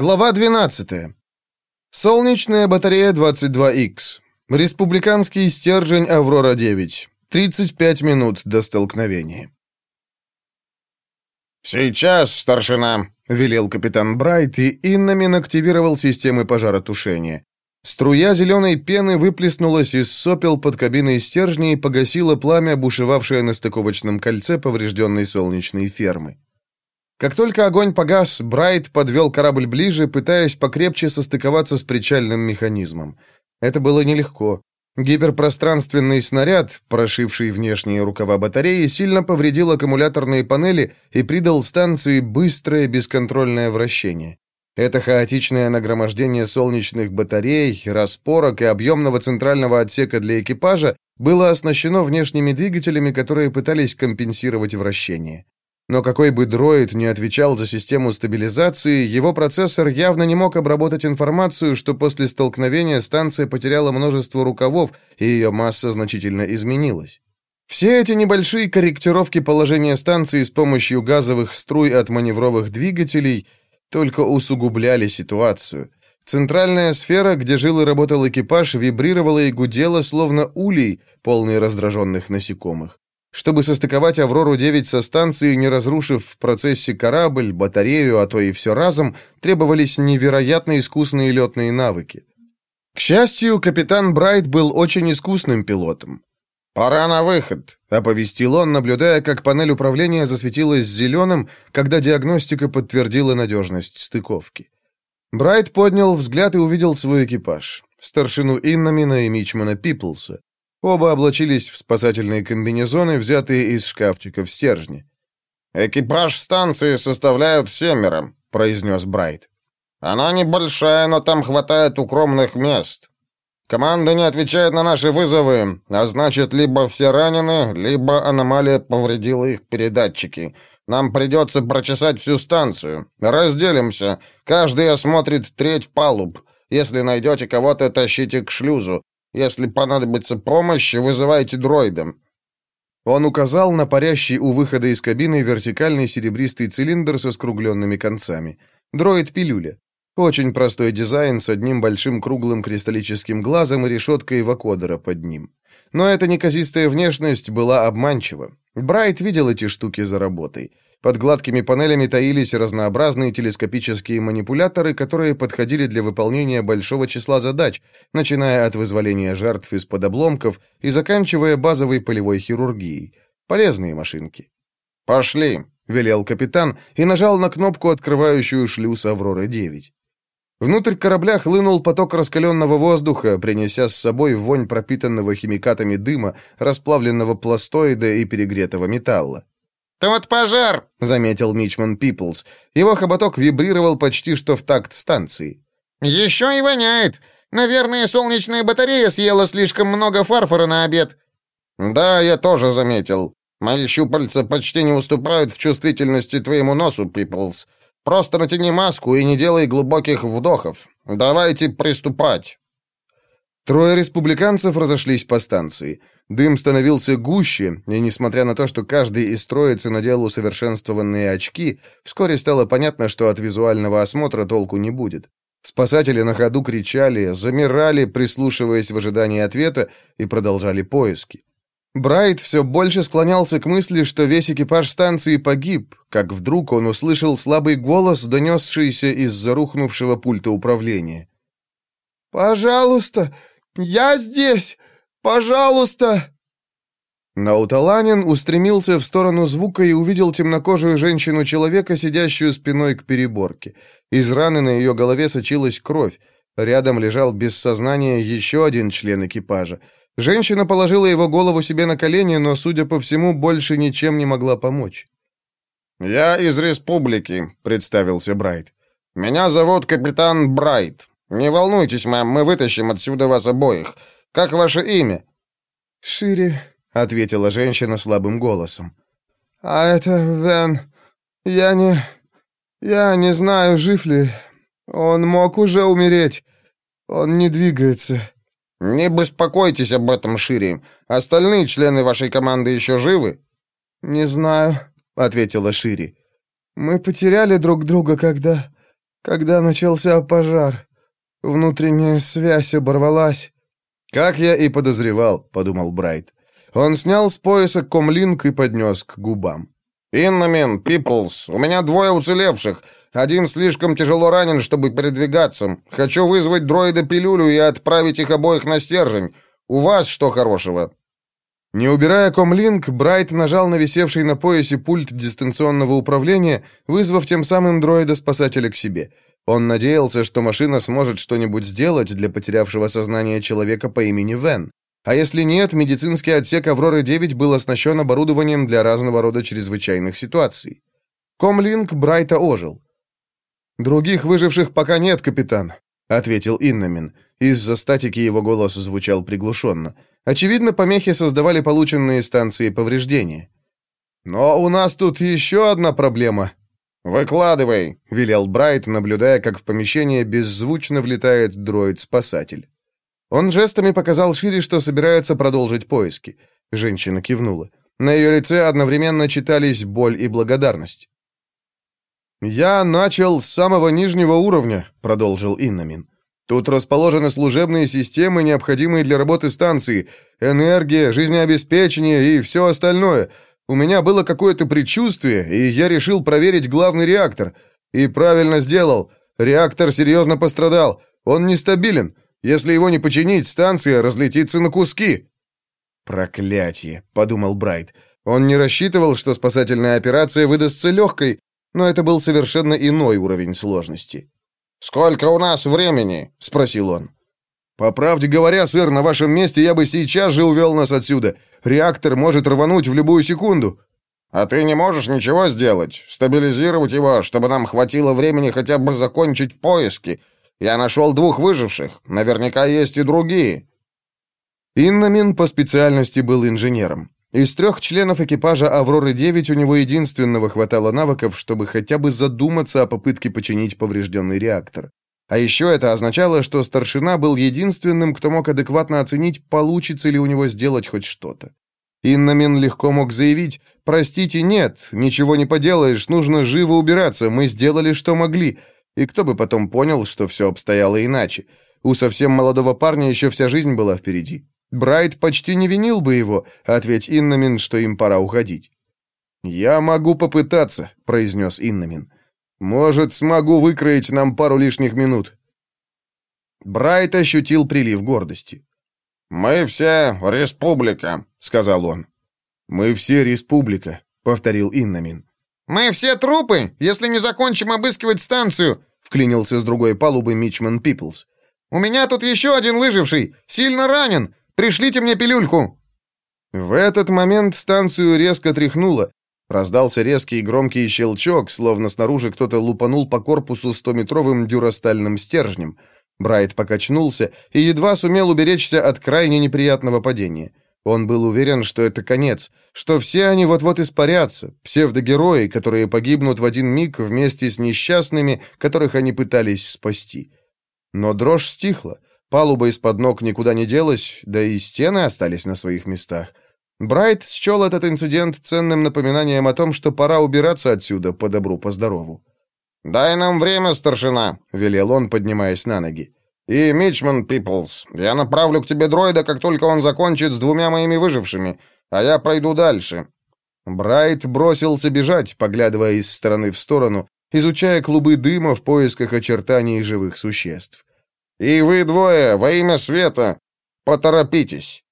Глава 12. Солнечная батарея 22Х. Республиканский стержень «Аврора-9». 35 минут до столкновения. «Сейчас, старшина!» — велел капитан Брайт, и Иннамин активировал системы пожаротушения. Струя зеленой пены выплеснулась из сопел под кабиной стержня и погасила пламя, бушевавшее на стыковочном кольце поврежденной солнечной фермы. Как только огонь погас, Брайт подвел корабль ближе, пытаясь покрепче состыковаться с причальным механизмом. Это было нелегко. Гиперпространственный снаряд, прошивший внешние рукава батареи, сильно повредил аккумуляторные панели и придал станции быстрое бесконтрольное вращение. Это хаотичное нагромождение солнечных батарей, распорок и объемного центрального отсека для экипажа было оснащено внешними двигателями, которые пытались компенсировать вращение. Но какой бы дроид не отвечал за систему стабилизации, его процессор явно не мог обработать информацию, что после столкновения станция потеряла множество рукавов, и ее масса значительно изменилась. Все эти небольшие корректировки положения станции с помощью газовых струй от маневровых двигателей только усугубляли ситуацию. Центральная сфера, где жил и работал экипаж, вибрировала и гудела, словно улей, полный раздраженных насекомых. Чтобы состыковать «Аврору-9» со станцией, не разрушив в процессе корабль, батарею, а то и все разом, требовались невероятно искусные летные навыки. К счастью, капитан Брайт был очень искусным пилотом. «Пора на выход», — оповестил он, наблюдая, как панель управления засветилась зеленым, когда диагностика подтвердила надежность стыковки. Брайт поднял взгляд и увидел свой экипаж. Старшину Иннамина и Мичмана Пиплса. Оба облачились в спасательные комбинезоны, взятые из шкафчиков стержни. «Экипаж станции составляют семеро», — произнес Брайт. «Она небольшая, но там хватает укромных мест. Команда не отвечает на наши вызовы, а значит, либо все ранены, либо аномалия повредила их передатчики. Нам придется прочесать всю станцию. Разделимся. Каждый осмотрит треть палуб. Если найдете кого-то, тащите к шлюзу. Если понадобится помощь, вызывайте дроида». Он указал на парящий у выхода из кабины вертикальный серебристый цилиндр со скругленными концами. Дроид-пилюля. Очень простой дизайн с одним большим круглым кристаллическим глазом и решеткой вакодера под ним. Но эта неказистая внешность была обманчива. Брайт видел эти штуки за работой. Под гладкими панелями таились разнообразные телескопические манипуляторы, которые подходили для выполнения большого числа задач, начиная от вызволения жертв из-под обломков и заканчивая базовой полевой хирургией. Полезные машинки. «Пошли», — велел капитан и нажал на кнопку, открывающую шлюз «Авроры-9». Внутрь корабля хлынул поток раскаленного воздуха, принеся с собой вонь пропитанного химикатами дыма, расплавленного пластоида и перегретого металла. «Тут пожар!» — заметил Мичман Пиплс. Его хоботок вибрировал почти что в такт станции. «Еще и воняет! Наверное, солнечная батарея съела слишком много фарфора на обед». «Да, я тоже заметил. Мои щупальца почти не уступают в чувствительности твоему носу, Пиплс. Просто натяни маску и не делай глубоких вдохов. Давайте приступать». Трое республиканцев разошлись по станции. Дым становился гуще, и несмотря на то, что каждый из троицы надел усовершенствованные очки, вскоре стало понятно, что от визуального осмотра толку не будет. Спасатели на ходу кричали, замирали, прислушиваясь в ожидании ответа, и продолжали поиски. Брайт все больше склонялся к мысли, что весь экипаж станции погиб, как вдруг он услышал слабый голос, донесшийся из-за рухнувшего пульта управления. «Пожалуйста, я здесь! Пожалуйста!» Науталанин устремился в сторону звука и увидел темнокожую женщину-человека, сидящую спиной к переборке. Из раны на ее голове сочилась кровь. Рядом лежал без сознания еще один член экипажа. Женщина положила его голову себе на колени, но, судя по всему, больше ничем не могла помочь. «Я из республики», — представился Брайт. «Меня зовут капитан Брайт. Не волнуйтесь, мэм, мы вытащим отсюда вас обоих. Как ваше имя?» «Шире», — ответила женщина слабым голосом. «А это Вен. Я не... Я не знаю, жив ли. Он мог уже умереть. Он не двигается». «Не беспокойтесь об этом, Шире. Остальные члены вашей команды еще живы?» «Не знаю», — ответила Шири. «Мы потеряли друг друга, когда... когда начался пожар. Внутренняя связь оборвалась». «Как я и подозревал», — подумал Брайт. Он снял с пояса комлинк и поднес к губам. «Инномен, Пиплс, у меня двое уцелевших. Один слишком тяжело ранен, чтобы передвигаться. Хочу вызвать дроида-пилюлю и отправить их обоих на стержень. У вас что хорошего?» Не убирая комлинк, Брайт нажал на висевший на поясе пульт дистанционного управления, вызвав тем самым дроида-спасателя к себе. Он надеялся, что машина сможет что-нибудь сделать для потерявшего сознание человека по имени Вен. А если нет, медицинский отсек «Авроры-9» был оснащен оборудованием для разного рода чрезвычайных ситуаций. Комлинк Брайта ожил. «Других выживших пока нет, капитан», — ответил Иннамин. Из-за статики его голос звучал приглушенно. Очевидно, помехи создавали полученные станции повреждения. «Но у нас тут еще одна проблема». «Выкладывай», — велел Брайт, наблюдая, как в помещение беззвучно влетает дроид-спасатель. Он жестами показал Шире, что собирается продолжить поиски. Женщина кивнула. На ее лице одновременно читались боль и благодарность. «Я начал с самого нижнего уровня», — продолжил Иннамин. Тут расположены служебные системы, необходимые для работы станции, энергия, жизнеобеспечение и все остальное. У меня было какое-то предчувствие, и я решил проверить главный реактор. И правильно сделал. Реактор серьезно пострадал. Он нестабилен. Если его не починить, станция разлетится на куски. Проклятие, подумал Брайт. Он не рассчитывал, что спасательная операция выдастся легкой, но это был совершенно иной уровень сложности. «Сколько у нас времени?» — спросил он. «По правде говоря, сэр, на вашем месте я бы сейчас же увел нас отсюда. Реактор может рвануть в любую секунду». «А ты не можешь ничего сделать? Стабилизировать его, чтобы нам хватило времени хотя бы закончить поиски? Я нашел двух выживших. Наверняка есть и другие». Иннамин по специальности был инженером. Из трех членов экипажа «Авроры-9» у него единственного хватало навыков, чтобы хотя бы задуматься о попытке починить поврежденный реактор. А еще это означало, что старшина был единственным, кто мог адекватно оценить, получится ли у него сделать хоть что-то. Иннамин легко мог заявить «Простите, нет, ничего не поделаешь, нужно живо убираться, мы сделали, что могли». И кто бы потом понял, что все обстояло иначе. У совсем молодого парня еще вся жизнь была впереди. Брайт почти не винил бы его, ответь Иннамин, что им пора уходить. «Я могу попытаться», — произнес Иннамин. «Может, смогу выкроить нам пару лишних минут». Брайт ощутил прилив гордости. «Мы все республика», — сказал он. «Мы все республика», — повторил Иннамин. «Мы все трупы, если не закончим обыскивать станцию», — вклинился с другой палубы Мичман Пиплс. «У меня тут еще один выживший, сильно ранен. Пришлите мне пилюльку!» В этот момент станцию резко тряхнуло. Раздался резкий и громкий щелчок, словно снаружи кто-то лупанул по корпусу стометровым дюрастальным стержнем. Брайт покачнулся и едва сумел уберечься от крайне неприятного падения. Он был уверен, что это конец, что все они вот-вот испарятся, псевдогерои, которые погибнут в один миг вместе с несчастными, которых они пытались спасти. Но дрожь стихла. Палуба из-под ног никуда не делась, да и стены остались на своих местах. Брайт счел этот инцидент ценным напоминанием о том, что пора убираться отсюда по добру, по здорову. «Дай нам время, старшина», — велел он, поднимаясь на ноги. «И, Мичман Пиплс, я направлю к тебе дроида, как только он закончит с двумя моими выжившими, а я пойду дальше». Брайт бросился бежать, поглядывая из стороны в сторону, изучая клубы дыма в поисках очертаний живых существ. И вы двое, во имя света, поторопитесь!»